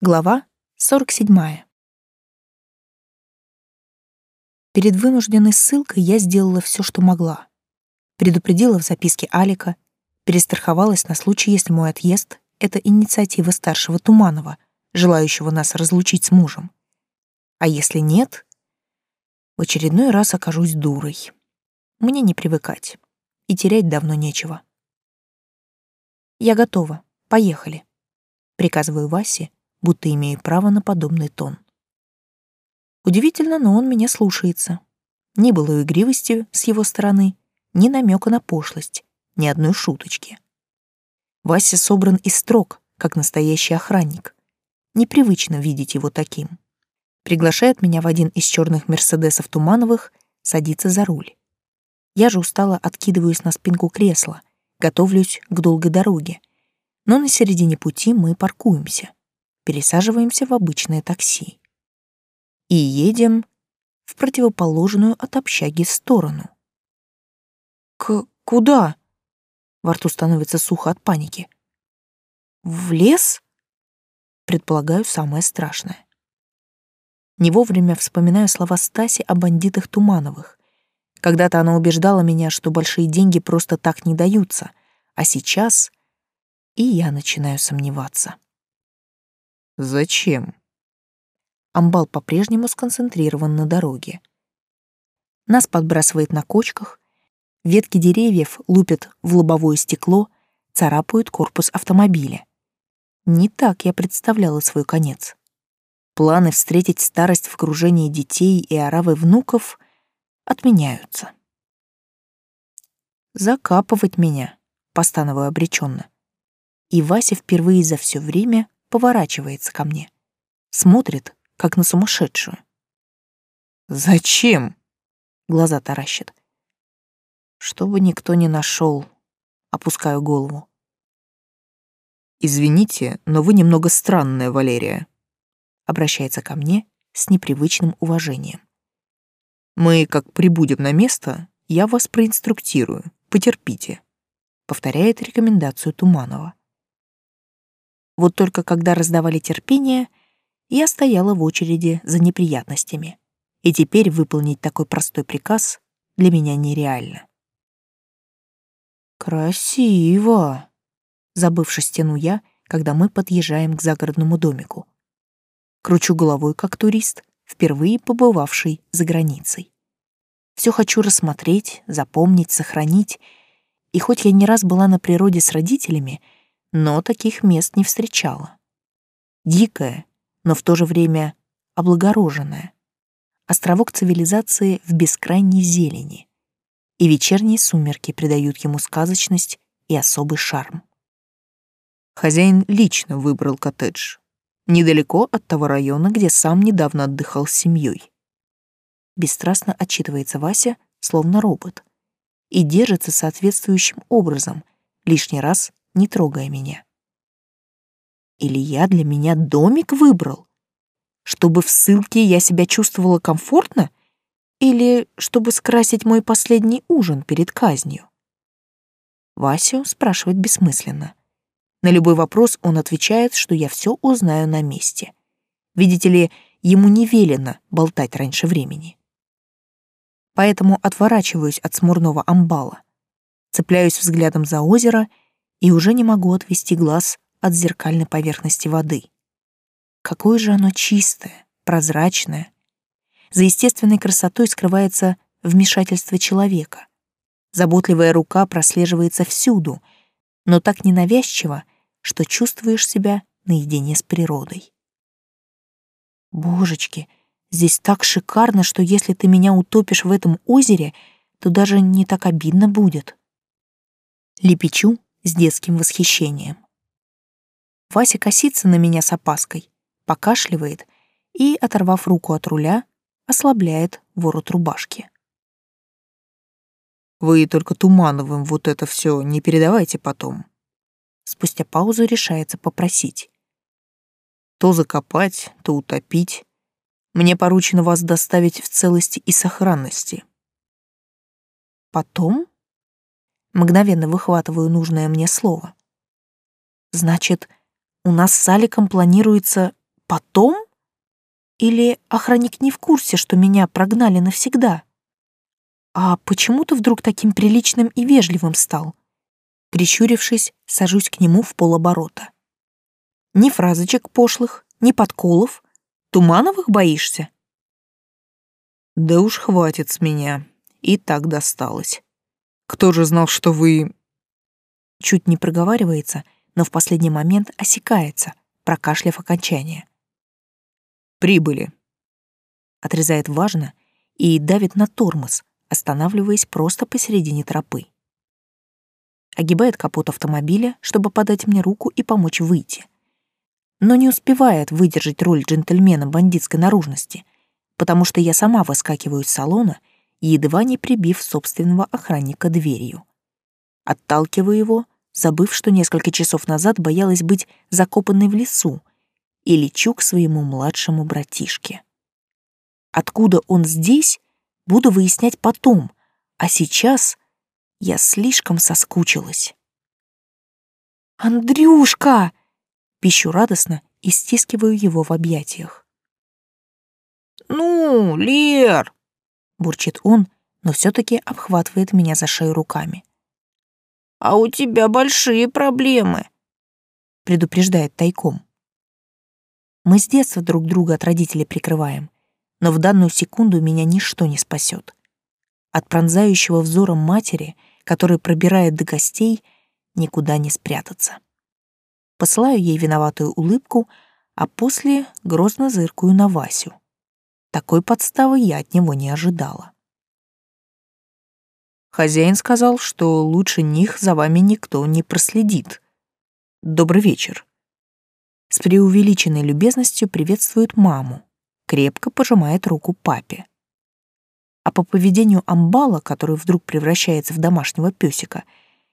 Глава 47. Перед вынужденной ссылкой я сделала все, что могла. Предупредила в записке Алика, перестраховалась на случай, если мой отъезд — это инициатива старшего Туманова, желающего нас разлучить с мужем. А если нет, в очередной раз окажусь дурой. Мне не привыкать, и терять давно нечего. «Я готова. Поехали», — приказываю Васе, будто имею право на подобный тон. Удивительно, но он меня слушается. Ни было игривости с его стороны, ни намека на пошлость, ни одной шуточки. Вася собран из строк, как настоящий охранник. Непривычно видеть его таким. Приглашает меня в один из черных мерседесов Тумановых, садится за руль. Я же устало откидываюсь на спинку кресла, готовлюсь к долгой дороге. Но на середине пути мы паркуемся пересаживаемся в обычное такси. И едем в противоположную от общаги сторону. «К куда?» Во рту становится сухо от паники. «В лес?» Предполагаю самое страшное. Не вовремя вспоминаю слова Стаси о бандитах Тумановых. Когда-то она убеждала меня, что большие деньги просто так не даются, а сейчас и я начинаю сомневаться. Зачем? Амбал по-прежнему сконцентрирован на дороге. Нас подбрасывает на кочках, ветки деревьев лупят в лобовое стекло, царапают корпус автомобиля. Не так я представляла свой конец. Планы встретить старость в окружении детей и оравы внуков отменяются. «Закапывать меня», — постановую обреченно. И Вася впервые за все время поворачивается ко мне. Смотрит, как на сумасшедшую. «Зачем?» — глаза таращит. «Чтобы никто не нашел. Опускаю голову. «Извините, но вы немного странная, Валерия», — обращается ко мне с непривычным уважением. «Мы, как прибудем на место, я вас проинструктирую, потерпите», — повторяет рекомендацию Туманова. Вот только когда раздавали терпение, я стояла в очереди за неприятностями. И теперь выполнить такой простой приказ для меня нереально. «Красиво!» — забывшись тяну я, когда мы подъезжаем к загородному домику. Кручу головой, как турист, впервые побывавший за границей. Все хочу рассмотреть, запомнить, сохранить. И хоть я не раз была на природе с родителями — но таких мест не встречала. Дикое, но в то же время облагороженное. Островок цивилизации в бескрайней зелени. И вечерние сумерки придают ему сказочность и особый шарм. Хозяин лично выбрал коттедж. Недалеко от того района, где сам недавно отдыхал с семьей. Бесстрастно отчитывается Вася, словно робот. И держится соответствующим образом, лишний раз не трогая меня. Или я для меня домик выбрал? Чтобы в ссылке я себя чувствовала комфортно? Или чтобы скрасить мой последний ужин перед казнью? Васю спрашивать бессмысленно. На любой вопрос он отвечает, что я все узнаю на месте. Видите ли, ему не велено болтать раньше времени. Поэтому отворачиваюсь от смурного амбала, цепляюсь взглядом за озеро и уже не могу отвести глаз от зеркальной поверхности воды. Какое же оно чистое, прозрачное. За естественной красотой скрывается вмешательство человека. Заботливая рука прослеживается всюду, но так ненавязчиво, что чувствуешь себя наедине с природой. Божечки, здесь так шикарно, что если ты меня утопишь в этом озере, то даже не так обидно будет. Лепечу, с детским восхищением. Вася косится на меня с опаской, покашливает и, оторвав руку от руля, ослабляет ворот рубашки. «Вы только Тумановым вот это все не передавайте потом». Спустя паузу решается попросить. «То закопать, то утопить. Мне поручено вас доставить в целости и сохранности». «Потом?» Мгновенно выхватываю нужное мне слово. Значит, у нас с Аликом планируется потом? Или охранник не в курсе, что меня прогнали навсегда? А почему ты вдруг таким приличным и вежливым стал? Прищурившись, сажусь к нему в полоборота. Ни фразочек пошлых, ни подколов. Тумановых боишься? Да уж хватит с меня. И так досталось. Кто же знал, что вы... Чуть не проговаривается, но в последний момент осекается, прокашляв окончание. Прибыли. Отрезает важно и давит на тормоз, останавливаясь просто посередине тропы. Огибает капот автомобиля, чтобы подать мне руку и помочь выйти. Но не успевает выдержать роль джентльмена бандитской наружности, потому что я сама выскакиваю из салона, едва не прибив собственного охранника дверью. Отталкиваю его, забыв, что несколько часов назад боялась быть закопанной в лесу, и лечу к своему младшему братишке. Откуда он здесь, буду выяснять потом, а сейчас я слишком соскучилась. «Андрюшка!» — пищу радостно и стискиваю его в объятиях. «Ну, Лер!» — бурчит он, но все таки обхватывает меня за шею руками. «А у тебя большие проблемы», — предупреждает тайком. Мы с детства друг друга от родителей прикрываем, но в данную секунду меня ничто не спасет. От пронзающего взором матери, который пробирает до гостей, никуда не спрятаться. Посылаю ей виноватую улыбку, а после грозно зыркую на Васю. Такой подставы я от него не ожидала. Хозяин сказал, что лучше них за вами никто не проследит. Добрый вечер с преувеличенной любезностью приветствует маму, крепко пожимает руку папе. А по поведению амбала, который вдруг превращается в домашнего песика,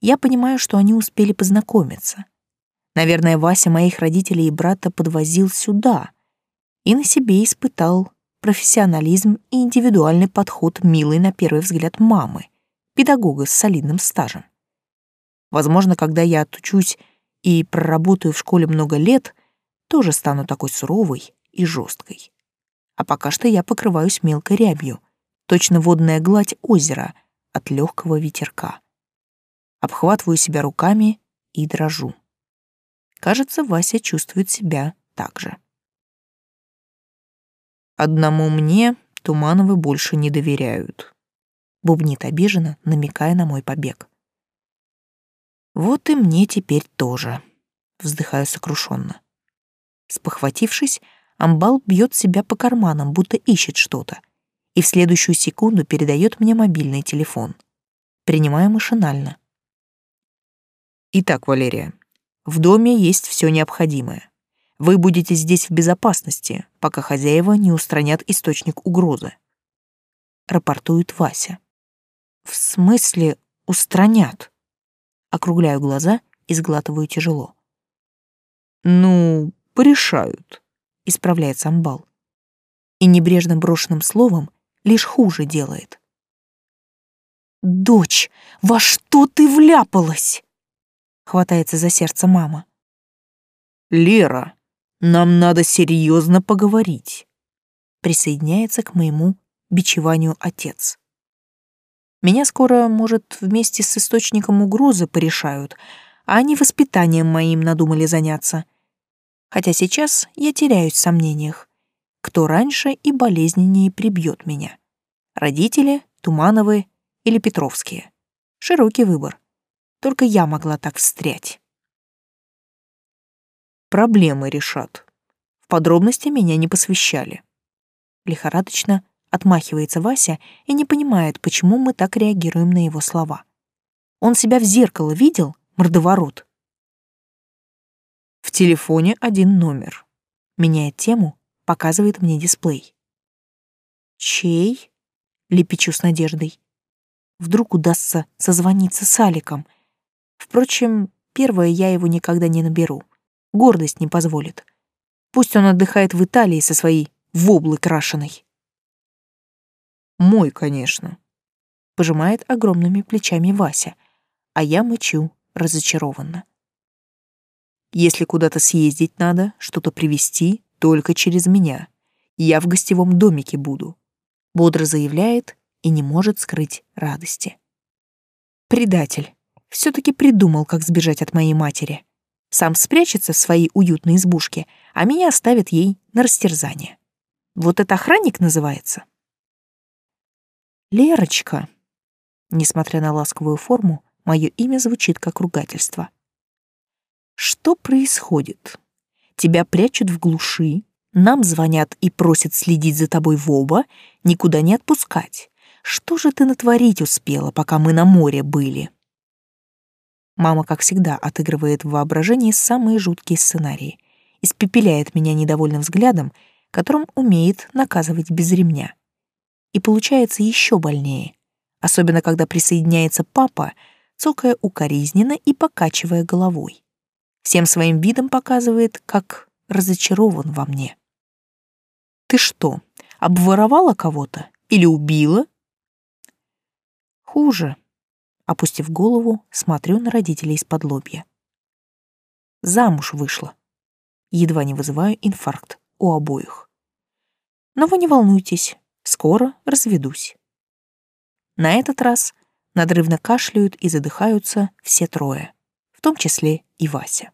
я понимаю, что они успели познакомиться. Наверное, Вася моих родителей и брата подвозил сюда и на себе испытал профессионализм и индивидуальный подход милый на первый взгляд мамы, педагога с солидным стажем. Возможно, когда я отучусь и проработаю в школе много лет, тоже стану такой суровой и жесткой. А пока что я покрываюсь мелкой рябью, точно водная гладь озера от легкого ветерка. Обхватываю себя руками и дрожу. Кажется, Вася чувствует себя так же. «Одному мне Тумановы больше не доверяют», — бубнит обиженно, намекая на мой побег. Вот и мне теперь тоже. Вздыхаю сокрушенно. Спохватившись, амбал бьет себя по карманам, будто ищет что-то, и в следующую секунду передает мне мобильный телефон. Принимаю машинально. Итак, Валерия, в доме есть все необходимое. Вы будете здесь в безопасности, пока хозяева не устранят источник угрозы. Рапортует Вася. В смысле устранят? округляю глаза и сглатываю тяжело. «Ну, порешают», — исправляет Самбал. И небрежно брошенным словом лишь хуже делает. «Дочь, во что ты вляпалась?» — хватается за сердце мама. «Лера, нам надо серьезно поговорить», — присоединяется к моему бичеванию отец. Меня скоро, может, вместе с источником угрозы порешают, а они воспитанием моим надумали заняться. Хотя сейчас я теряюсь в сомнениях. Кто раньше и болезненнее прибьет меня? Родители, Тумановы или Петровские? Широкий выбор. Только я могла так встрять. Проблемы решат. В подробности меня не посвящали. Лихорадочно Отмахивается Вася и не понимает, почему мы так реагируем на его слова. Он себя в зеркало видел, мордоворот? В телефоне один номер. Меняет тему, показывает мне дисплей. Чей? Лепечу с надеждой. Вдруг удастся созвониться с Аликом. Впрочем, первое я его никогда не наберу. Гордость не позволит. Пусть он отдыхает в Италии со своей воблы крашеной. Мой, конечно. Пожимает огромными плечами Вася, а я мычу разочарованно. Если куда-то съездить надо, что-то привезти, только через меня. Я в гостевом домике буду», — бодро заявляет и не может скрыть радости. Предатель. все таки придумал, как сбежать от моей матери. Сам спрячется в своей уютной избушке, а меня оставит ей на растерзание. Вот это охранник называется. Лерочка. Несмотря на ласковую форму, мое имя звучит как ругательство. Что происходит? Тебя прячут в глуши, нам звонят и просят следить за тобой в оба, никуда не отпускать. Что же ты натворить успела, пока мы на море были? Мама, как всегда, отыгрывает в воображении самые жуткие сценарии, испепеляет меня недовольным взглядом, которым умеет наказывать без ремня. И получается еще больнее, особенно когда присоединяется папа, цокая укоризненно и покачивая головой. Всем своим видом показывает, как разочарован во мне. «Ты что, обворовала кого-то или убила?» «Хуже», Опустив голову, смотрю на родителей из-под лобья. Замуж вышла. Едва не вызываю инфаркт у обоих. Но вы не волнуйтесь, скоро разведусь. На этот раз надрывно кашляют и задыхаются все трое, в том числе и Вася.